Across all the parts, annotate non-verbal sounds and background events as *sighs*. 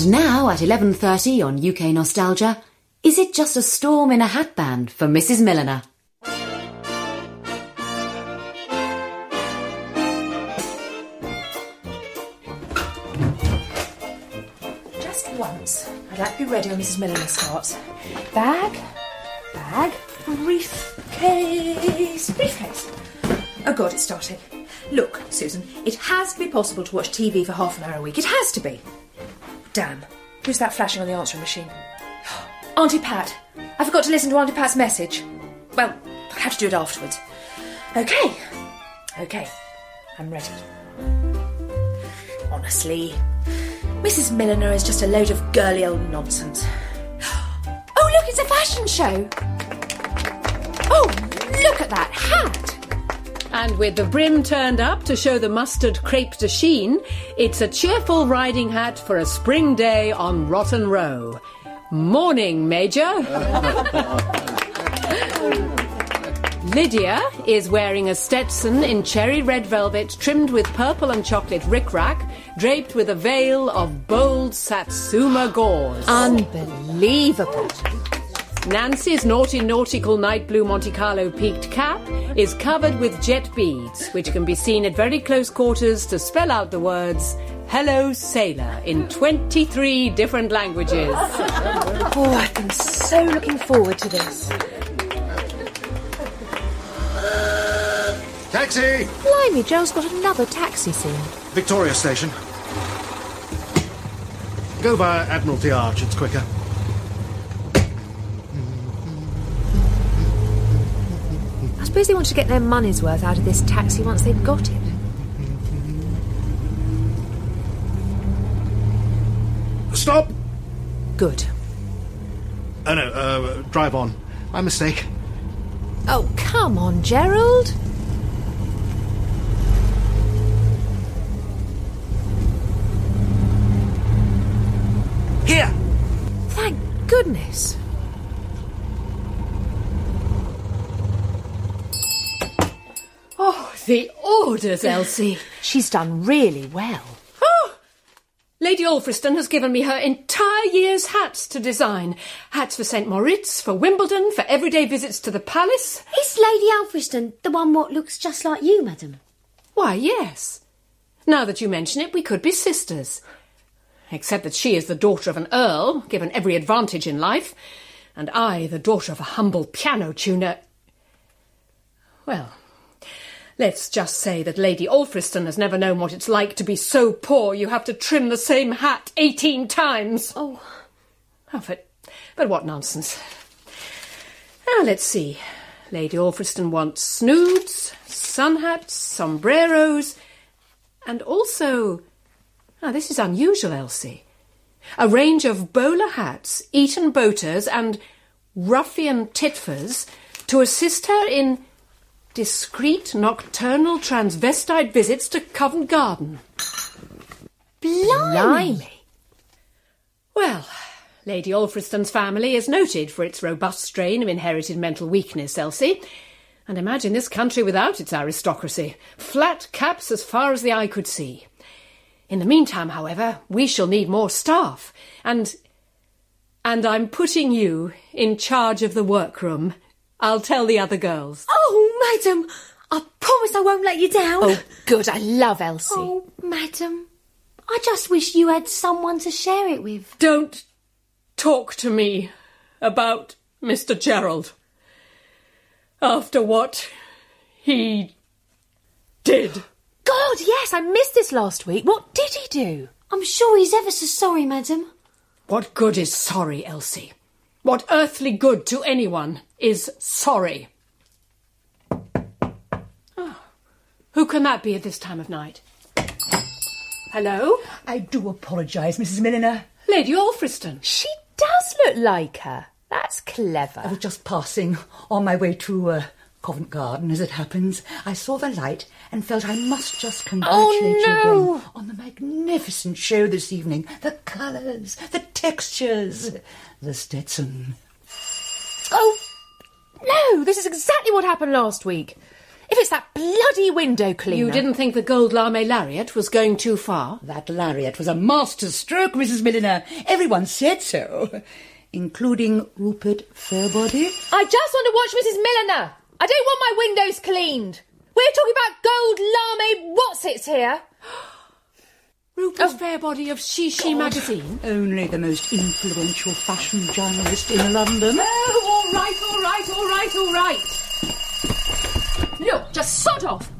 And now at 11.30 on UK Nostalgia, is it just a storm in a hatband for Mrs Milliner? Just once, I'd like to be ready when Mrs. Milliner starts. Bag, bag, briefcase, briefcase. Oh God, it's starting. Look, Susan, it has to be possible to watch TV for half an hour a week. It has to be. Damn, who's that flashing on the answering machine? *gasps* Auntie Pat. I forgot to listen to Auntie Pat's message. Well, I'll have to do it afterwards. Okay, okay, I'm ready. Honestly, Mrs. Milliner is just a load of girly old nonsense. *gasps* Oh, look, it's a fashion show. Oh, look at that hat. And with the brim turned up to show the mustard crepe de chine, it's a cheerful riding hat for a spring day on Rotten Row. Morning, Major. *laughs* Lydia is wearing a Stetson in cherry red velvet trimmed with purple and chocolate rickrack, draped with a veil of bold Satsuma gauze. Unbelievable. Nancy's naughty nautical night blue Monte Carlo peaked cap is covered with jet beads, which can be seen at very close quarters to spell out the words Hello Sailor in 23 different languages. *laughs* Oh, I've been so looking forward to this. Taxi! Blimey, Joe's got another taxi scene. Victoria Station. Go by Admiralty Arch, it's quicker. Suppose they want to get their money's worth out of this taxi once they've got it. Stop! Good. Oh no, uh, drive on. My mistake. Oh, come on, Gerald. The Elsie. She's done really well. Oh, Lady Alfriston has given me her entire year's hats to design. Hats for St. Moritz, for Wimbledon, for everyday visits to the palace. Is Lady Alfriston the one what looks just like you, madam? Why, yes. Now that you mention it, we could be sisters. Except that she is the daughter of an earl, given every advantage in life, and I the daughter of a humble piano tuner. Well, let's just say that Lady Alfriston has never known what it's like to be so poor you have to trim the same hat eighteen times. Oh, Oh, but, but what nonsense. Now, let's see. Lady Alfriston wants snoods, sun hats, sombreros, and also. Now, this is unusual, Elsie. A range of bowler hats, Eton boaters, and ruffian titfers to assist her in discreet nocturnal transvestite visits to Covent Garden. Blimey. Well, Lady Alfriston's family is noted for its robust strain of inherited mental weakness, Elsie. And imagine this country without its aristocracy. Flat caps as far as the eye could see. In the meantime, however, we shall need more staff. And. And I'm putting you in charge of the workroom. I'll tell the other girls. oh, madam, I promise I won't let you down. Oh, good. I love Elsie. Oh, madam, I just wish you had someone to share it with. Don't talk to me about Mr. Gerald. After what he did. God, yes, I missed this last week. What did he do? I'm sure he's ever so sorry, madam. What good is sorry, Elsie? What earthly good to anyone is sorry? Oh, who can that be at this time of night? Hello? I do apologise, Mrs. Milliner. Lady Alfriston. She does look like her. That's clever. I was just passing on my way to uh, Covent Garden, as it happens. I saw the light and felt I must just congratulate you no. again on the magnificent show this evening. The colours, the textures, the Stetson. Oh, no, this is exactly what happened last week. If it's that bloody window cleaner. You didn't think the gold lame lariat was going too far? That lariat was a master stroke, Mrs. Milliner. Everyone said so, including Rupert Fairbody. I just want to watch Mrs. Milliner. I don't want my windows cleaned. We're talking about gold lame what's it's here. *gasps* Rupert oh. Fairbody of Chi-Chi magazine. Only the most influential fashion journalist in London. Oh, all right, all right, all right, all right. Sod off.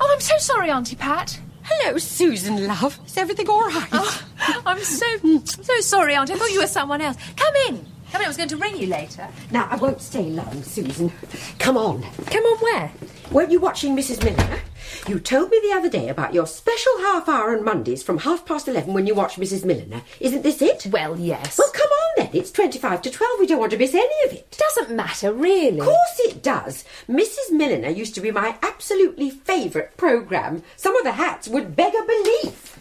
Oh, I'm so sorry, Auntie Pat. Hello, Susan, love. Is everything all right? Oh, I'm so so sorry, Auntie. I thought you were someone else. Come in. Come in. I was going to ring you later. Now, I won't stay long, Susan. Come on. Come on, where? Weren't you watching Mrs. Miller? You told me the other day about your special half hour on Mondays from half past eleven when you watch Mrs. Milliner. Isn't this it? Well, yes. Well, come on then. It's twenty-five to twelve. We don't want to miss any of it. doesn't matter, really. Of course it does. Mrs. Milliner used to be my absolutely favourite programme. Some of the hats would beg a belief.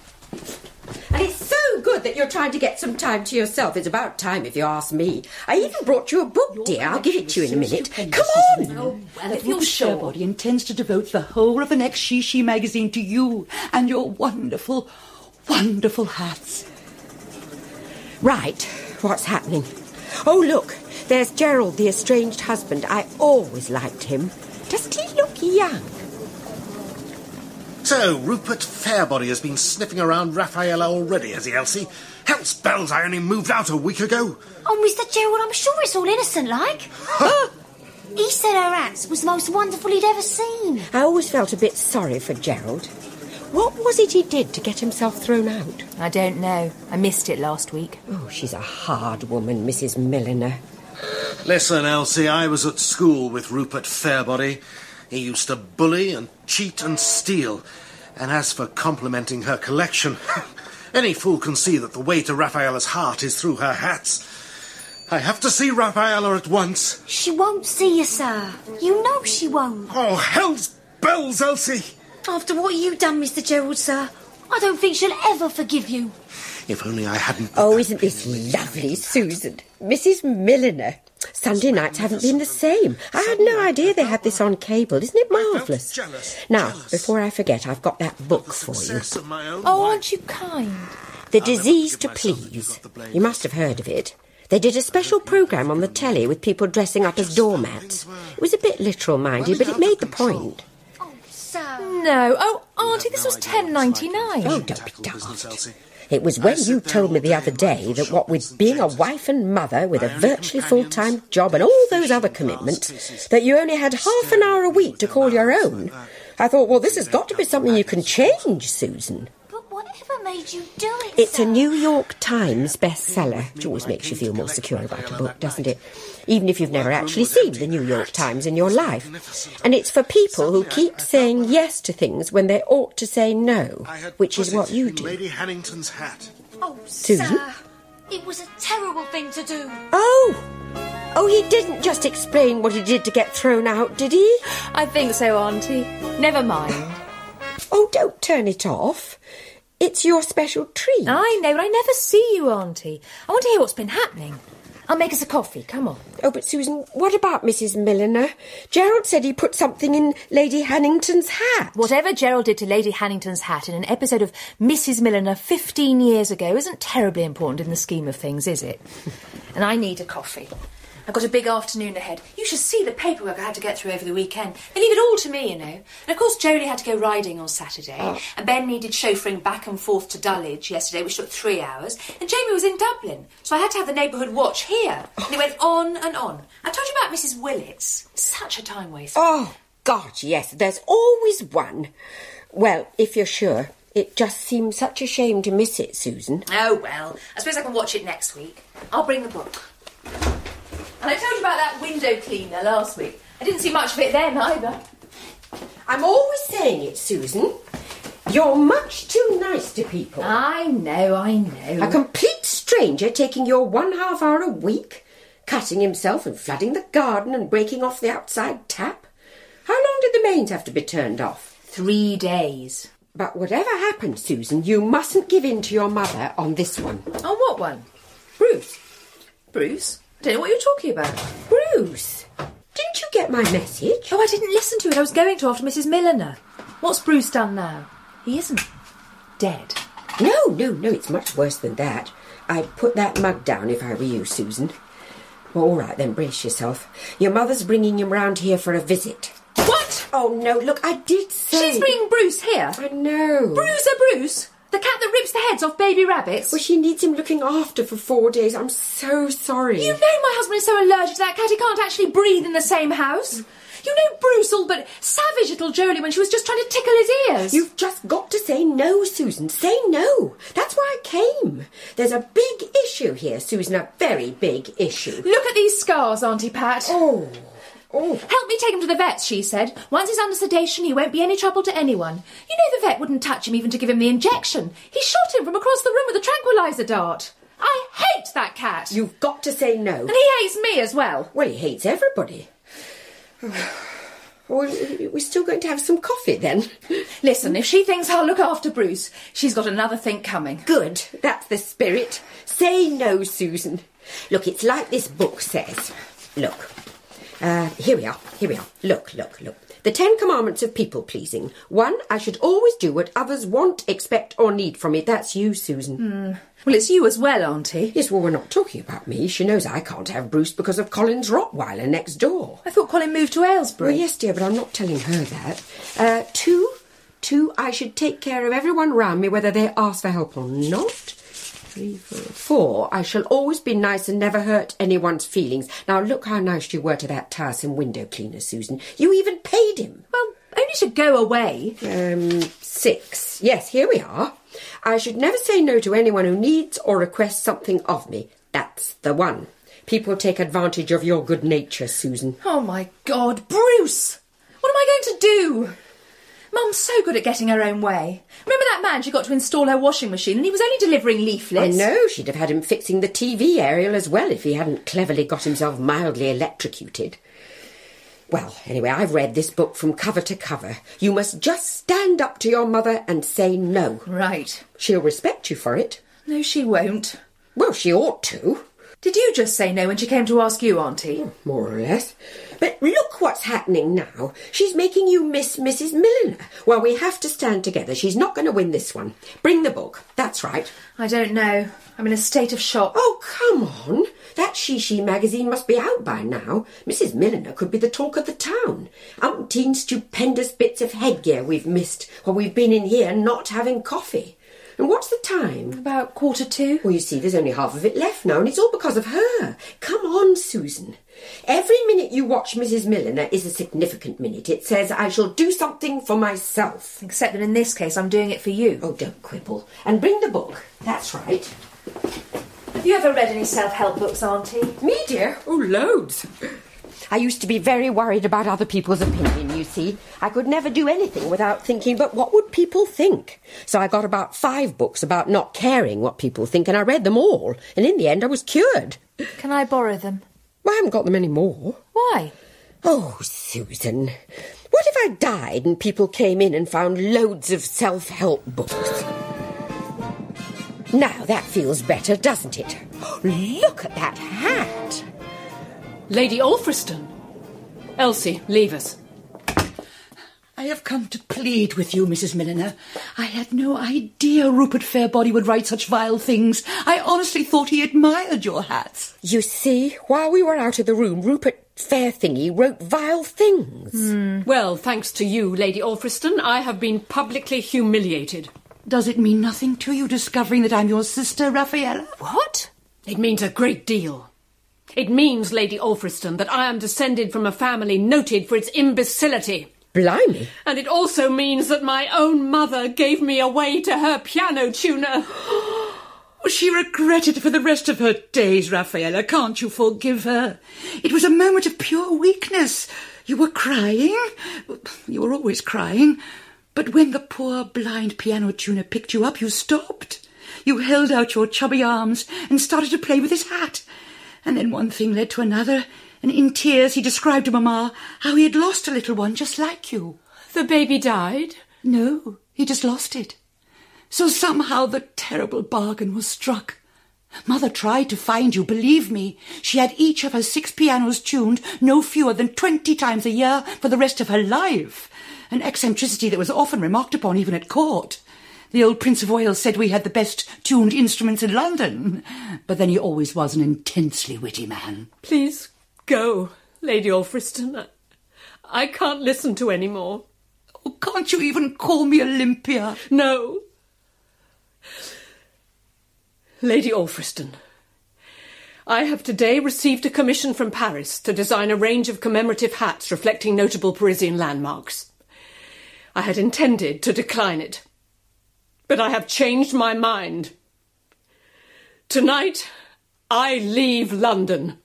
It's so good that you're trying to get some time to yourself. It's about time, if you ask me. I even brought you a book, dear. I'll give it to you in a minute. Come on. Oh, well, if you're sure. Intends to devote the whole of the next Chi-Chi magazine to you and your wonderful, wonderful hats. Right, what's happening? Oh, look, there's Gerald, the estranged husband. I always liked him. Doesn't he look young? So, Rupert Fairbody has been sniffing around Raffaella already, has he, Elsie? Hell's bells, I only moved out a week ago. Oh, Mr. Gerald, I'm sure it's all innocent like. *laughs* he said her hats was the most wonderful he'd ever seen. I always felt a bit sorry for Gerald. What was it he did to get himself thrown out? I don't know. I missed it last week. Oh, she's a hard woman, Mrs. Milliner. Listen, Elsie, I was at school with Rupert Fairbody. He used to bully and cheat and steal. And as for complimenting her collection, *laughs* any fool can see that the way to Raffaella's heart is through her hats. I have to see Raffaella at once. She won't see you, sir. You know she won't. Oh, hell's bells, Elsie! After what you've done, Mr. Gerald, sir, I don't think she'll ever forgive you. If only I hadn't. Oh, isn't this lovely, Susan? Mrs. Milliner. Sunday nights haven't been the same. I had no idea they had this on cable. Isn't it marvellous? jealous, Now, jealous. before I forget, I've got that book for you. Success of my own Oh, aren't you kind? The I'll Disease to forgive myself if you Please. got the blame. You must have heard of it. They did a special programme on the telly with people dressing up as doormats. It was a bit literal, mind you, but it made the point. Oh, sir. No. Oh, Auntie, this was idea ten what it's ninety like in nine. Oh, don't be tobacco business, daft. Elsie. It was when you told me the other day that what with being a wife and mother with a virtually full time job and all those other commitments, that you only had half an hour a week to call your own. I thought, well, this has got to be something you can change, Susan. But whatever made you do it, It's a? New York Times bestseller, which always makes you feel more secure about a book, doesn't it? Even if you've never actually seen the New York Times in your life. And it's for people who keep saying yes to things when they ought to say no, which is what you do. Lady Hannington's hat. Oh, Susan? sir. It was a terrible thing to do. Oh! Oh, he didn't just explain what he did to get thrown out, did he? I think so, Auntie. Never mind. *laughs* Oh, don't turn it off. It's your special treat. I know, but I never see you, Auntie. I want to hear what's been happening. I'll make us a coffee. Come on. Oh, but Susan, what about Mrs. Milliner? Gerald said he put something in Lady Hannington's hat. Whatever Gerald did to Lady Hannington's hat in an episode of Mrs. Milliner 15 years ago isn't terribly important in the scheme of things, is it? *laughs* and I need a coffee. I've got a big afternoon ahead. You should see the paperwork I had to get through over the weekend. They leave it all to me, you know. And of course, Jodie had to go riding on Saturday, oh. and Ben needed chauffeuring back and forth to Dulwich yesterday, which took three hours. And Jamie was in Dublin, so I had to have the neighbourhood watch here. And it went on and on. I told you about Mrs. Willits. Such a time waster. Oh, God, yes, there's always one. Well, if you're sure, it just seems such a shame to miss it, Susan. Oh well, I suppose I can watch it next week. I'll bring the book. And I told you about that window cleaner last week. I didn't see much of it then either. I'm always saying it, Susan. You're much too nice to people. I know, I know. A complete stranger taking your one half hour a week, cutting himself and flooding the garden and breaking off the outside tap. How long did the mains have to be turned off? Three days. But whatever happens, Susan, you mustn't give in to your mother on this one. On what one? Bruce. Bruce? Don't know what you're talking about. Bruce. Didn't you get my message? Oh, I didn't listen to it. I was going to after Mrs. Milliner. What's Bruce done now? He isn't dead. No, no, no, it's much worse than that. I'd put that mug down if I were you, Susan. Well, all right, then, brace yourself. Your mother's bringing him round here for a visit. What? Oh, no, look, I did say... She's bringing Bruce here. I know. Bruiser Bruce? The cat that rips the heads off baby rabbits? Well, she needs him looking after for four days. I'm so sorry. You know my husband is so allergic to that cat he can't actually breathe in the same house. You know Bruce all but savage little Jolie when she was just trying to tickle his ears. You've just got to say no, Susan. Say no. That's why I came. There's a big issue here, Susan. A very big issue. Look at these scars, Auntie Pat. Oh. Oh. Help me take him to the vet, she said. Once he's under sedation, he won't be any trouble to anyone. You know the vet wouldn't touch him even to give him the injection. He shot him from across the room with a tranquilizer dart. I hate that cat. You've got to say no. And he hates me as well. Well, he hates everybody. *sighs* Well, we're still going to have some coffee then. *laughs* Listen, if she thinks I'll look after Bruce, she's got another think coming. Good. That's the spirit. Say no, Susan. Look, it's like this book says. Look. Uh, here we are. Here we are. Look, look, look. The Ten Commandments of People Pleasing. One, I should always do what others want, expect, or need from me. That's you, Susan. Well, it's you as well, Auntie. Yes, well, we're not talking about me. She knows I can't have Bruce because of Colin's Rottweiler next door. I thought Colin moved to Aylesbury. Well, yes, dear, but I'm not telling her that. Uh, two, two, I should take care of everyone round me, whether they ask for help or not. Three, four, four, I shall always be nice and never hurt anyone's feelings. Now, look how nice you were to that tiresome window cleaner, Susan. You even paid him. Well, only to go away. Um, six. Yes, here we are. I should never say no to anyone who needs or requests something of me. That's the one. People take advantage of your good nature, Susan. Oh my God, Bruce! What am I going to do? Mum's so good at getting her own way. Remember man she got to install her washing machine and he was only delivering leaflets. I know she'd have had him fixing the TV aerial as well if he hadn't cleverly got himself mildly electrocuted. Well, anyway, I've read this book from cover to cover. You must just stand up to your mother and say no. Right. She'll respect you for it. No, she won't. Well, she ought to, Did you just say no when she came to ask you, Auntie? Oh, more or less. But look what's happening now. She's making you miss Mrs. Milliner. Well, we have to stand together. She's not going to win this one. Bring the book. That's right. I don't know. I'm in a state of shock. Oh, come on. That Chi-Chi magazine must be out by now. Mrs. Milliner could be the talk of the town. Umpteen stupendous bits of headgear we've missed while we've been in here not having coffee. And what's the time? About quarter two. Well, you see, there's only half of it left now, and it's all because of her. Come on, Susan. Every minute you watch Mrs. Milliner is a significant minute. It says, I shall do something for myself. Except that in this case, I'm doing it for you. Oh, don't quibble. And bring the book. That's right. Have you ever read any self-help books, Auntie? Me, dear? Oh, loads. I used to be very worried about other people's opinion, you see. I could never do anything without thinking, but what would people think? So I got about five books about not caring what people think, and I read them all. And in the end, I was cured. Can I borrow them? Well, I haven't got them any more. Why? Oh, Susan. What if I died and people came in and found loads of self help books? Now that feels better, doesn't it? *gasps* Look at that hat. Lady Alfriston. Elsie, leave us. I have come to plead with you, Mrs. Milliner. I had no idea Rupert Fairbody would write such vile things. I honestly thought he admired your hats. You see, while we were out of the room, Rupert Fairthingy wrote vile things. Hmm. Well, thanks to you, Lady Alfriston, I have been publicly humiliated. Does it mean nothing to you discovering that I'm your sister, Raffaella? What? It means a great deal. It means, Lady Alfriston, that I am descended from a family noted for its imbecility. Blimey. And it also means that my own mother gave me away to her piano tuner. *gasps* She regretted it for the rest of her days, Raffaella. Can't you forgive her? It was a moment of pure weakness. You were crying. You were always crying. But when the poor blind piano tuner picked you up, you stopped. You held out your chubby arms and started to play with his hat. And then one thing led to another, and in tears he described to Mamma how he had lost a little one just like you. The baby died? No, he just lost it. So somehow the terrible bargain was struck. Mother tried to find you, believe me. She had each of her six pianos tuned no fewer than twenty times a year for the rest of her life. An eccentricity that was often remarked upon even at court. The old Prince of Wales said we had the best tuned instruments in London. But then he always was an intensely witty man. Please go, Lady Alfriston. I, can't listen to any more. Oh, can't you even call me Olympia? No. Lady Alfriston, I have today received a commission from Paris to design a range of commemorative hats reflecting notable Parisian landmarks. I had intended to decline it, but I have changed my mind. Tonight, I leave London.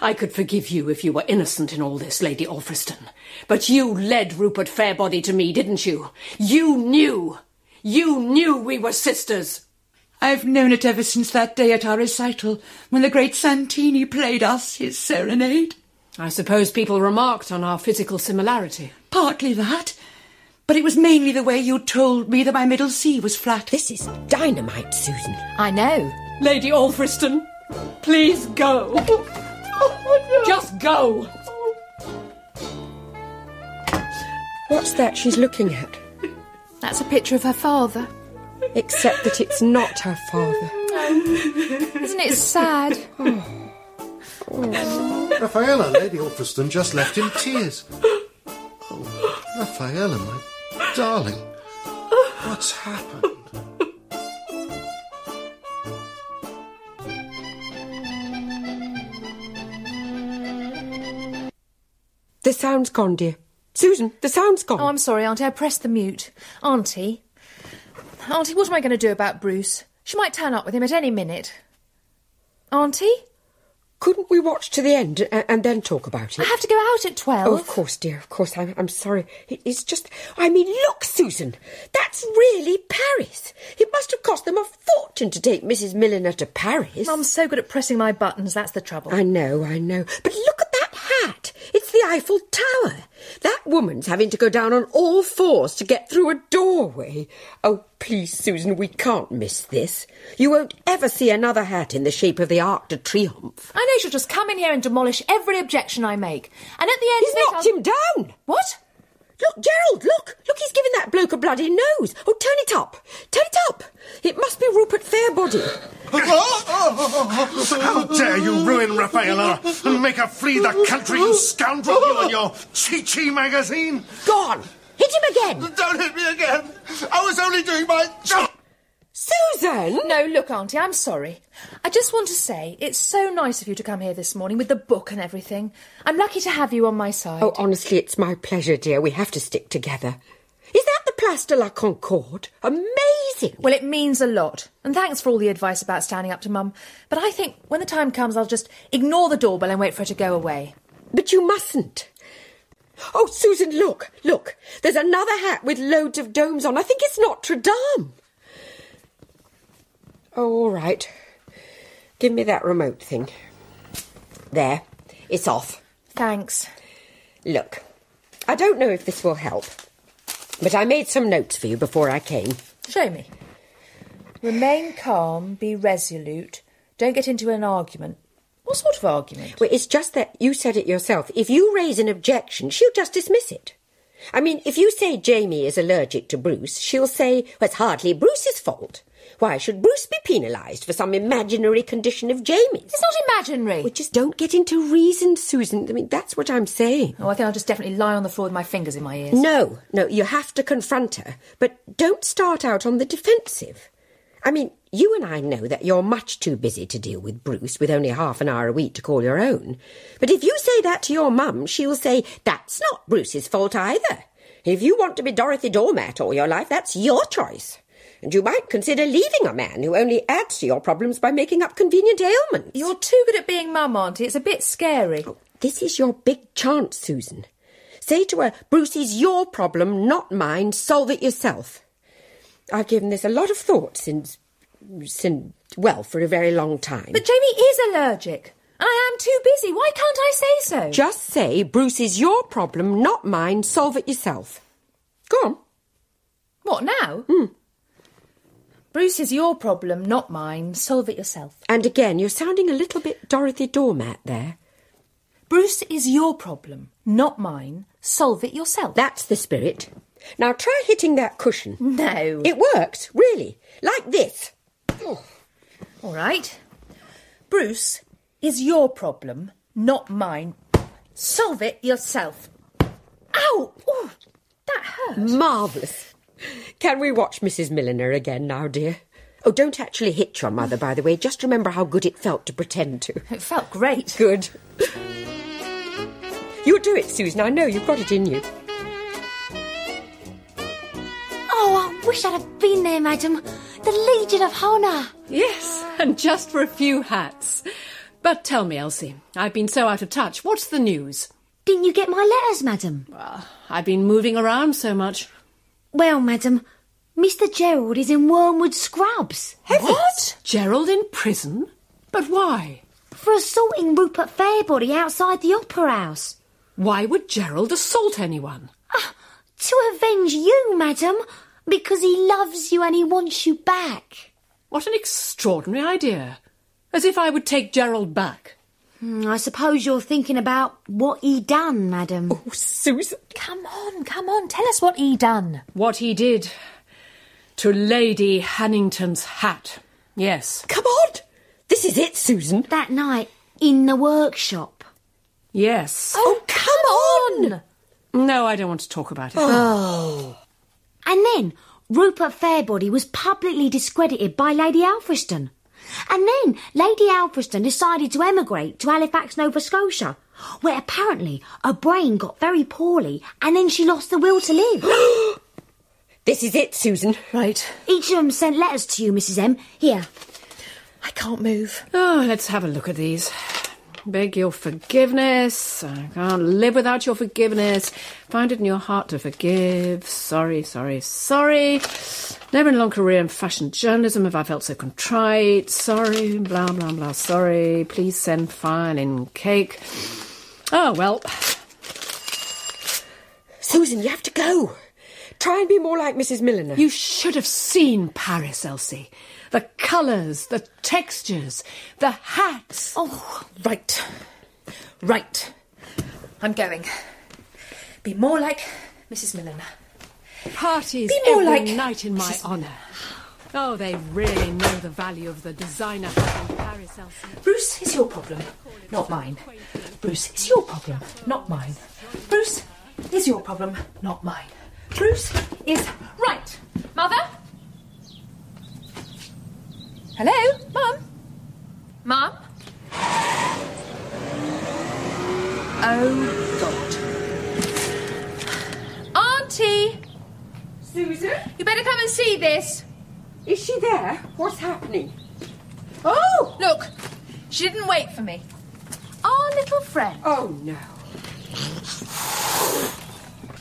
I could forgive you if you were innocent in all this, Lady Alfriston. But you led Rupert Fairbody to me, didn't you? You knew. You knew we were sisters. I've known it ever since that day at our recital when the great Santini played us his serenade. I suppose people remarked on our physical similarity. Partly that. But it was mainly the way you told me that my middle C was flat. This is dynamite, Susan. I know. Lady Alfriston, please go. Just go. What's that she's looking at? That's a picture of her father. Except that it's not her father. Isn't it sad? Oh. Raffaella, Lady Alfriston just left in tears. Oh, Raffaella, my darling. *sighs* What's happened? The sound's gone, dear. Susan, the sound's gone. Oh, I'm sorry, Auntie. I pressed the mute. Auntie. Auntie, what am I going to do about Bruce? She might turn up with him at any minute. Auntie? Couldn't we watch to the end and, and then talk about it? I have to go out at 12. Oh, of course, dear, of course. I'm, I'm sorry. It, it's just. I mean, look, Susan. That's really Paris. It must have cost them a fortune to take Mrs. Milliner to Paris. I'm so good at pressing my buttons, that's the trouble. I know, I know. But look at that hat. It's the Eiffel Tower. That woman's having to go down on all fours to get through a doorway. Oh, please, Susan, we can't miss this. You won't ever see another hat in the shape of the Arc de Triomphe. I know she'll just come in here and demolish every objection I make. And at the end He's of it, knocked I'll- him down. What? Look, Gerald, look! Look, he's giving that bloke a bloody nose. Oh, turn it up. Turn it up. It must be Rupert Fairbody. How dare you ruin Raffaella and make her flee the country, you scoundrel, you and your Chi-Chi magazine? Go on. Hit him again. Don't hit me again. I was only doing my job. Susan! No, look, Auntie, I'm sorry. I just want to say it's so nice of you to come here this morning with the book and everything. I'm lucky to have you on my side. Oh, honestly, it's my pleasure, dear. We have to stick together. Is that the Place de la Concorde? Amazing. Well, it means a lot. And thanks for all the advice about standing up to Mum. But I think when the time comes, I'll just ignore the doorbell and wait for her to go away. But you mustn't. Oh, Susan, look, look. There's another hat with loads of domes on. I think it's Notre Dame. Oh, all right. Give me that remote thing. There. It's off. Thanks. Look, I don't know if this will help, but I made some notes for you before I came. Show me. Remain calm, be resolute, don't get into an argument. What sort of argument? Well, it's just that you said it yourself. If you raise an objection, she'll just dismiss it. I mean, if you say Jamie is allergic to Bruce, she'll say, well, it's hardly Bruce's fault. Why should Bruce be penalised for some imaginary condition of Jamie's? It's not imaginary. Well, just don't get into reason, Susan. I mean, that's what I'm saying. Oh, I think I'll just definitely lie on the floor with my fingers in my ears. No, no, you have to confront her, but don't start out on the defensive. I mean, you and I know that you're much too busy to deal with Bruce with only half an hour a week to call your own. But if you say that to your mum, she'll say, that's not Bruce's fault either. If you want to be Dorothy Doormat all your life, that's your choice. And you might consider leaving a man who only adds to your problems by making up convenient ailments. You're too good at being mum, Auntie. It's a bit scary. Oh, this is your big chance, Susan. Say to her, Bruce is your problem, not mine. Solve it yourself. I've given this a lot of thought since, since, well, for a very long time. But Jamie is allergic. And I am too busy. Why can't I say so? Just say, Bruce is your problem, not mine. Solve it yourself. Go on. what now? Hmm. Bruce is your problem, not mine. Solve it yourself. And again, you're sounding a little bit Dorothy Doormat there. Bruce is your problem, not mine. Solve it yourself. That's the spirit. Now try hitting that cushion. no. It works, really. Like this. Oh. All right. Bruce is your problem, not mine. Solve it yourself. Ow! Ooh, that hurt. Marvellous. Can we watch Mrs. Milliner again now, dear? Oh, don't actually hit your mother, by the way. Just remember how good it felt to pretend to. It felt great. Good. You'll do it, Susan. I know you've got it in you. Oh, I wish I'd have been there, madam. The Legion of Honour. Yes, and just for a few hats. But tell me, Elsie, I've been so out of touch. What's the news? Didn't you get my letters, madam? I've been moving around so much. Well, madam, Mr. Gerald is in Wormwood Scrubs. What? Gerald in prison? But why? For assaulting Rupert Fairbody outside the Opera House. Why would Gerald assault anyone? Ah, to avenge you, madam, because he loves you and he wants you back. What an extraordinary idea. As if I would take Gerald back. Hmm, I suppose you're thinking about what he done, madam. Oh, Susan. Come on, come on. Tell us what he done. What he did to Lady Hannington's hat. Yes. Come on. This is it, Susan. That night in the workshop. Yes. Oh, come on. No, I don't want to talk about it. Oh. And then Rupert Fairbody was publicly discredited by Lady Alfriston. And then Lady Alfriston decided to emigrate to Halifax, Nova Scotia, where apparently her brain got very poorly and then she lost the will to live. *gasps* This is it, Susan. Right. Each of them sent letters to you, Mrs. M. Here. I can't move. Oh, let's have a look at these. Beg your forgiveness. I can't live without your forgiveness. Find it in your heart to forgive. Sorry, sorry, sorry. Never in a long career in fashion journalism have I felt so contrite. Sorry, blah, blah, blah. Sorry. Please send file in cake. Oh, well. Susan, you have to go. Try and be more like Mrs. Milliner. You should have seen Paris, Elsie. The colours, the textures, the hats. Oh, right. Right. I'm going. Be more like Mrs. Milliner. Parties Be more every like night in my honour. Oh, they really know the value of the designer hat in Paris, Elsie. Bruce is your problem, not mine. Bruce is your problem, not mine. Bruce is your problem, not mine. Bruce is right. Mother? Hello? Mum? Mum? Oh, God. Auntie! Susan? You better come and see this. Is she there? What's happening? Oh! Look, she didn't wait for me. Our little friend. Oh, no.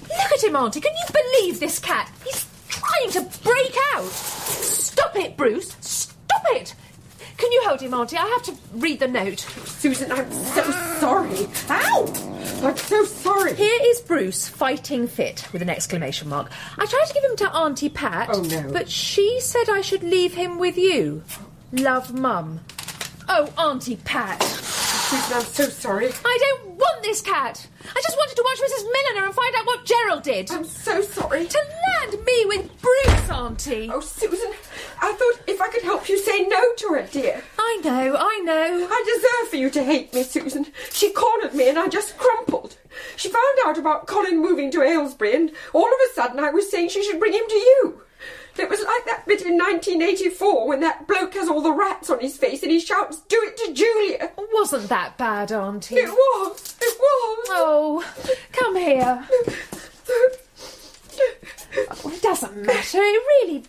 Look at him, Auntie. Can you believe this cat? He's trying to break out. Stop it, Bruce. It. Can you hold him, Auntie? I have to read the note. Susan, I'm so sorry. Ow! I'm so sorry. Here is Bruce fighting fit with an exclamation mark. I tried to give him to Auntie Pat, Oh, no. but she said I should leave him with you. Love, Mum. Oh, Auntie Pat. Susan, I'm so sorry. I don't want this cat. I just wanted to watch Mrs. Milliner and find out what Gerald did. I'm so sorry. To land me with Bruce, Auntie. Oh, Susan, I thought if I could help you say no to her, dear. I know, I know. I deserve for you to hate me, Susan. She cornered me and I just crumpled. She found out about Colin moving to Aylesbury and all of a sudden I was saying she should bring him to you. It was like that bit in 1984 when that bloke has all the rats on his face and he shouts, Do it to Julia. Wasn't that bad, Auntie? It was. It was. Oh, come here. Oh, *laughs* it doesn't matter. It really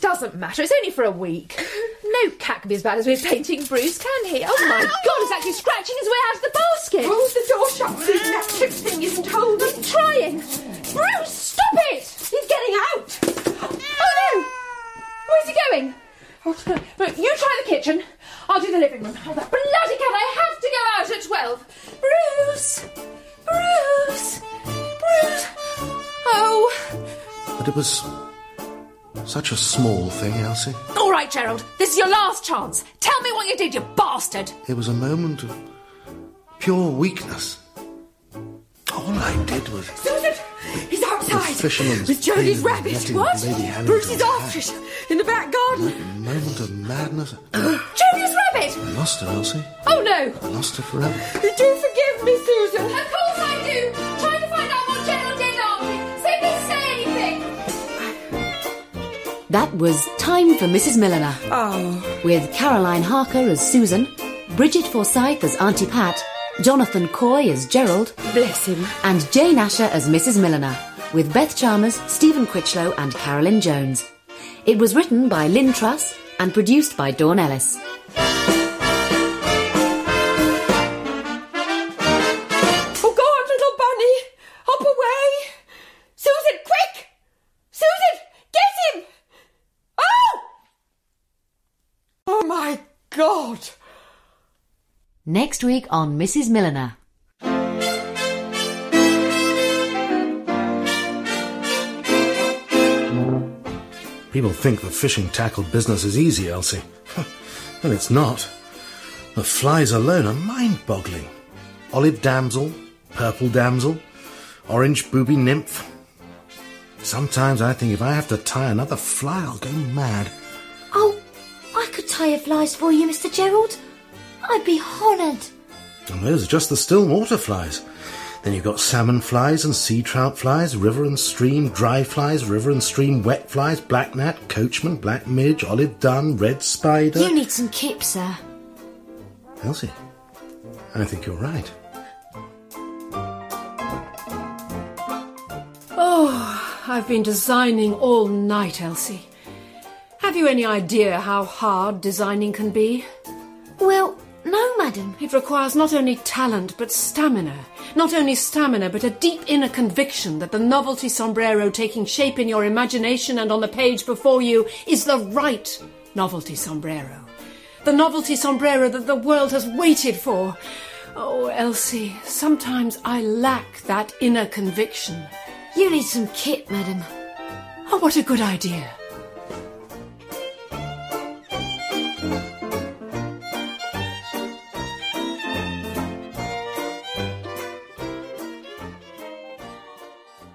doesn't matter. It's only for a week. No cat can be as bad as we're painting Bruce, can he? Oh my God! He's actually scratching his way out of the basket. Hold the door shut. That chip thing isn't holding. I'm trying. Bruce, stop it! He's getting out. Oh! Where's he going? Oh, no. Look, you try the kitchen. I'll do the living room. Oh, that bloody cat! I have to go out at twelve. Bruce, Bruce, Bruce. Oh. But it was Such a small thing, Elsie. All right, Gerald, this is your last chance. Tell me what you did, you bastard. It was a moment of pure weakness. All I did was. Susan! He's outside! The fisherman's With pin rabbit! What? Bruce's hat. after it! In the back garden! A moment of madness. Julius Rabbit! I lost her, Elsie. Oh no! I lost her forever. Do forgive me, Susan! Of course I do! Trying to find out what Gerald did, Auntie! See if they say anything! That was Time for Mrs. Milliner. Oh. With Caroline Harker as Susan, Bridget Forsyth as Auntie Pat, Jonathan Coy as Gerald, Bless him. and Jane Asher as Mrs. Milliner, with Beth Chalmers, Stephen Critchlow, and Carolyn Jones. It was written by Lynne Truss and produced by Dawn Ellis. Oh, go on, little bunny! Hop away! Susan, quick! Susan, get him! Oh! Oh, my God! Next week on Mrs. Milliner. People think the fishing tackle business is easy, Elsie. *laughs* well, it's not. The flies alone are mind boggling. Olive damsel, purple damsel, orange booby nymph. Sometimes I think if I have to tie another fly, I'll go mad. Oh, I could tie your flies for you, Mr. Gerald. I'd be honoured. And those are just the still water flies. Then you've got salmon flies and sea trout flies, river and stream dry flies, river and stream wet flies, black gnat, coachman, black midge, olive dun, red spider. You need some kip, sir. Elsie, I think you're right. Oh, I've been designing all night, Elsie. Have you any idea how hard designing can be? Well, no, madam. It requires not only talent but stamina. Not only stamina, but a deep inner conviction that the novelty sombrero taking shape in your imagination and on the page before you is the right novelty sombrero. The novelty sombrero that the world has waited for. Oh, Elsie, sometimes I lack that inner conviction. You need some kit, madam. Oh, what a good idea.